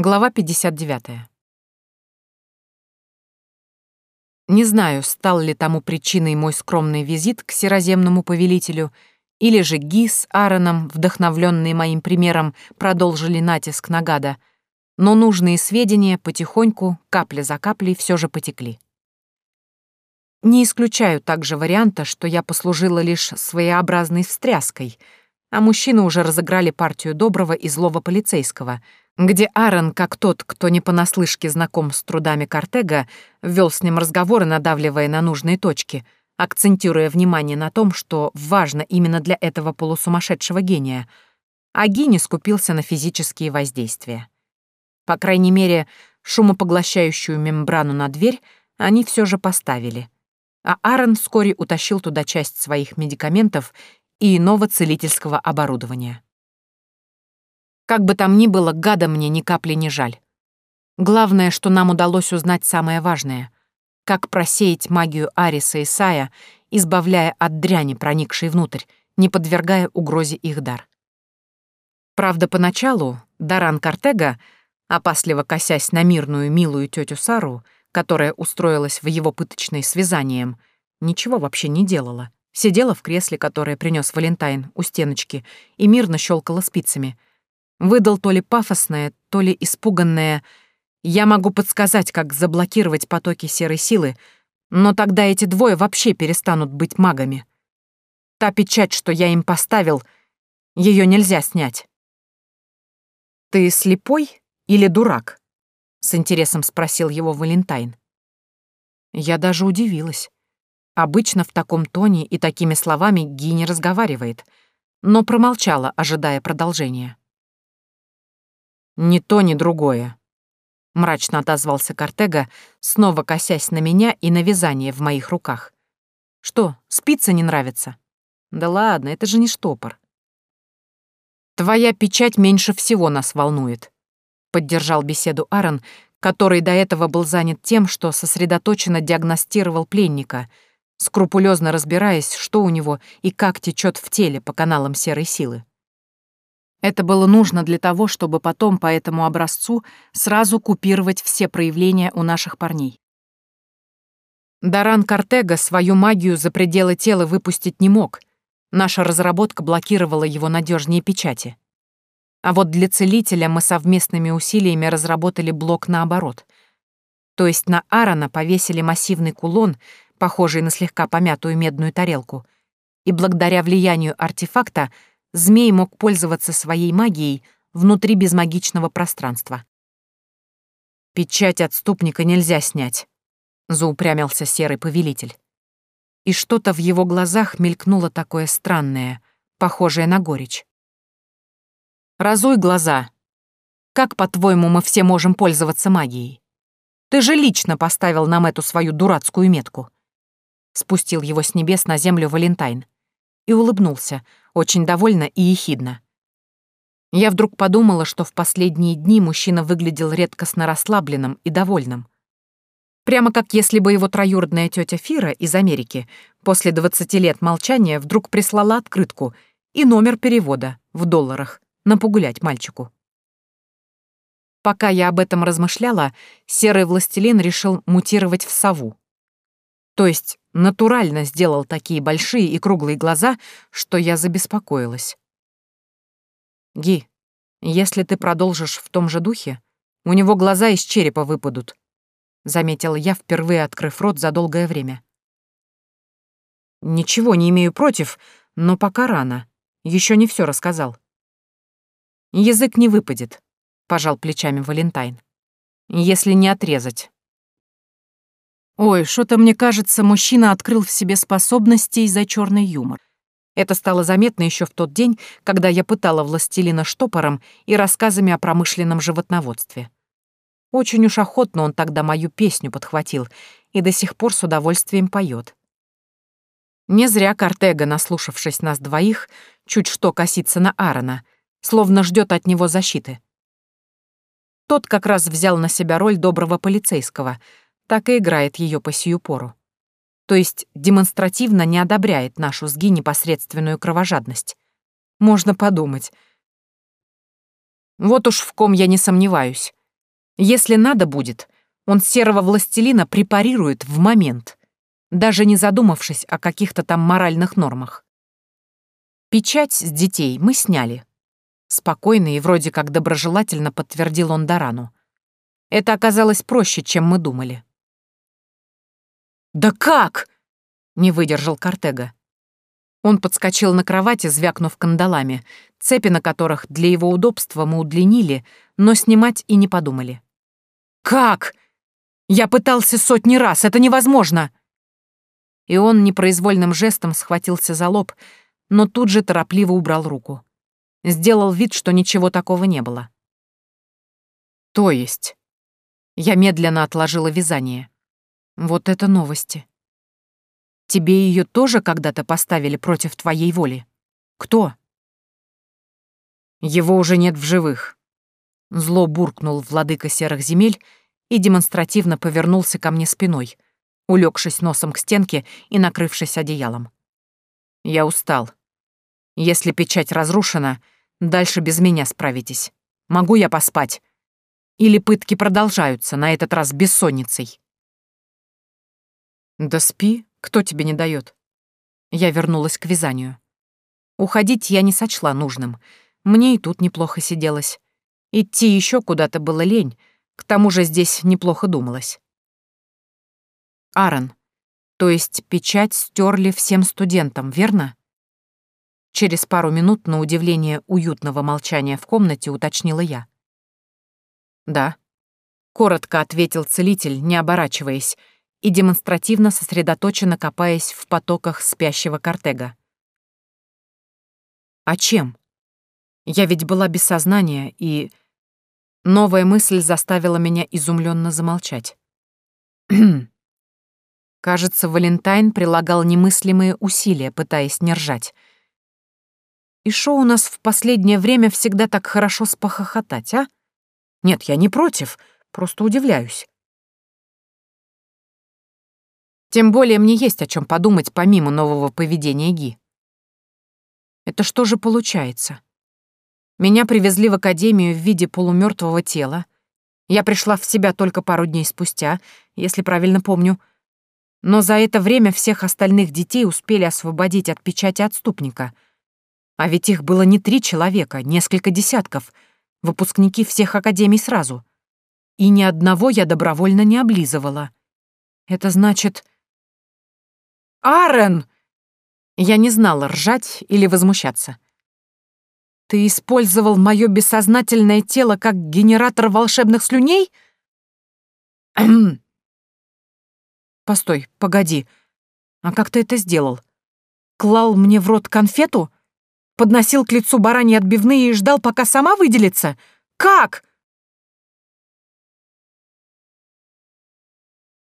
Глава 59. Не знаю, стал ли тому причиной мой скромный визит к сероземному повелителю, или же Ги с Аароном, вдохновленные моим примером, продолжили натиск на гада, но нужные сведения потихоньку, капля за каплей, все же потекли. Не исключаю также варианта, что я послужила лишь своеобразной встряской, а мужчины уже разыграли партию доброго и злого полицейского — где Аарон, как тот, кто не понаслышке знаком с трудами Картега, вел с ним разговоры, надавливая на нужные точки, акцентируя внимание на том, что важно именно для этого полусумасшедшего гения, а Гини скупился на физические воздействия. По крайней мере, шумопоглощающую мембрану на дверь они все же поставили, а Аарон вскоре утащил туда часть своих медикаментов и иного целительского оборудования. Как бы там ни было, гада мне ни капли не жаль. Главное, что нам удалось узнать самое важное — как просеять магию Ариса и Сая, избавляя от дряни, проникшей внутрь, не подвергая угрозе их дар. Правда, поначалу Даран Картега, опасливо косясь на мирную, милую тетю Сару, которая устроилась в его пыточной связанием, ничего вообще не делала. Сидела в кресле, которое принес Валентайн, у стеночки, и мирно щелкала спицами — Выдал то ли пафосное, то ли испуганное «Я могу подсказать, как заблокировать потоки серой силы, но тогда эти двое вообще перестанут быть магами. Та печать, что я им поставил, ее нельзя снять». «Ты слепой или дурак?» — с интересом спросил его Валентайн. Я даже удивилась. Обычно в таком тоне и такими словами Ги не разговаривает, но промолчала, ожидая продолжения. «Ни то, ни другое», — мрачно отозвался Картега, снова косясь на меня и на вязание в моих руках. «Что, спица не нравится?» «Да ладно, это же не штопор». «Твоя печать меньше всего нас волнует», — поддержал беседу Аарон, который до этого был занят тем, что сосредоточенно диагностировал пленника, скрупулезно разбираясь, что у него и как течет в теле по каналам серой силы. Это было нужно для того, чтобы потом по этому образцу сразу купировать все проявления у наших парней. Даран Картега свою магию за пределы тела выпустить не мог. Наша разработка блокировала его надежнее печати. А вот для целителя мы совместными усилиями разработали блок наоборот. То есть на Аарона повесили массивный кулон, похожий на слегка помятую медную тарелку, и благодаря влиянию артефакта — змей мог пользоваться своей магией внутри безмагичного пространства. «Печать отступника нельзя снять», — заупрямился серый повелитель. И что-то в его глазах мелькнуло такое странное, похожее на горечь. «Разуй глаза. Как, по-твоему, мы все можем пользоваться магией? Ты же лично поставил нам эту свою дурацкую метку». Спустил его с небес на землю Валентайн и улыбнулся, очень довольно и ехидно. Я вдруг подумала, что в последние дни мужчина выглядел редкостно расслабленным и довольным. Прямо как если бы его троюродная тетя Фира из Америки после 20 лет молчания вдруг прислала открытку и номер перевода в долларах на погулять мальчику. Пока я об этом размышляла, серый властелин решил мутировать в сову. То есть натурально сделал такие большие и круглые глаза, что я забеспокоилась. «Ги, если ты продолжишь в том же духе, у него глаза из черепа выпадут», — заметила я, впервые открыв рот за долгое время. «Ничего не имею против, но пока рано. Еще не все рассказал». «Язык не выпадет», — пожал плечами Валентайн. «Если не отрезать». Ой, что-то мне кажется, мужчина открыл в себе способности за черный юмор. Это стало заметно еще в тот день, когда я пытала властелина штопором и рассказами о промышленном животноводстве. Очень уж охотно он тогда мою песню подхватил и до сих пор с удовольствием поет. Не зря Картега, наслушавшись нас двоих, чуть что косится на Аарона, словно ждет от него защиты. Тот как раз взял на себя роль доброго полицейского — так и играет ее по сию пору. То есть демонстративно не одобряет нашу сги непосредственную кровожадность. Можно подумать. Вот уж в ком я не сомневаюсь. Если надо будет, он серого властелина препарирует в момент, даже не задумавшись о каких-то там моральных нормах. Печать с детей мы сняли. Спокойно и вроде как доброжелательно подтвердил он Дарану. Это оказалось проще, чем мы думали. «Да как?» — не выдержал Картега. Он подскочил на кровати, звякнув кандалами, цепи на которых для его удобства мы удлинили, но снимать и не подумали. «Как? Я пытался сотни раз, это невозможно!» И он непроизвольным жестом схватился за лоб, но тут же торопливо убрал руку. Сделал вид, что ничего такого не было. «То есть?» Я медленно отложила вязание. «Вот это новости!» Тебе ее тоже когда-то поставили против твоей воли? Кто? Его уже нет в живых. Зло буркнул владыка серых земель и демонстративно повернулся ко мне спиной, улегшись носом к стенке и накрывшись одеялом. Я устал. Если печать разрушена, дальше без меня справитесь. Могу я поспать? Или пытки продолжаются, на этот раз бессонницей? Да спи, кто тебе не дает? Я вернулась к вязанию. Уходить я не сочла нужным. Мне и тут неплохо сиделось. Идти еще куда-то было лень, к тому же здесь неплохо думалось. Аарон, то есть печать стерли всем студентам, верно? Через пару минут, на удивление уютного молчания в комнате, уточнила я. «Да», — коротко ответил целитель, не оборачиваясь, и демонстративно сосредоточенно копаясь в потоках спящего кортега. «А чем? Я ведь была без сознания, и...» Новая мысль заставила меня изумленно замолчать. Кажется, Валентайн прилагал немыслимые усилия, пытаясь не ржать. И шо у нас в последнее время всегда так хорошо спохохотать, а? Нет, я не против, просто удивляюсь. Тем более мне есть о чем подумать помимо нового поведения Ги. Это что же получается? Меня привезли в академию в виде полумертвого тела. Я пришла в себя только пару дней спустя, если правильно помню. Но за это время всех остальных детей успели освободить от печати отступника. А ведь их было не три человека, несколько десятков, выпускники всех академий сразу. И ни одного я добровольно не облизывала. Это значит... Арен!» Я не знала, ржать или возмущаться. «Ты использовал мое бессознательное тело как генератор волшебных слюней?» «Постой, погоди. А как ты это сделал? Клал мне в рот конфету? Подносил к лицу бараньи отбивные и ждал, пока сама выделится? Как?»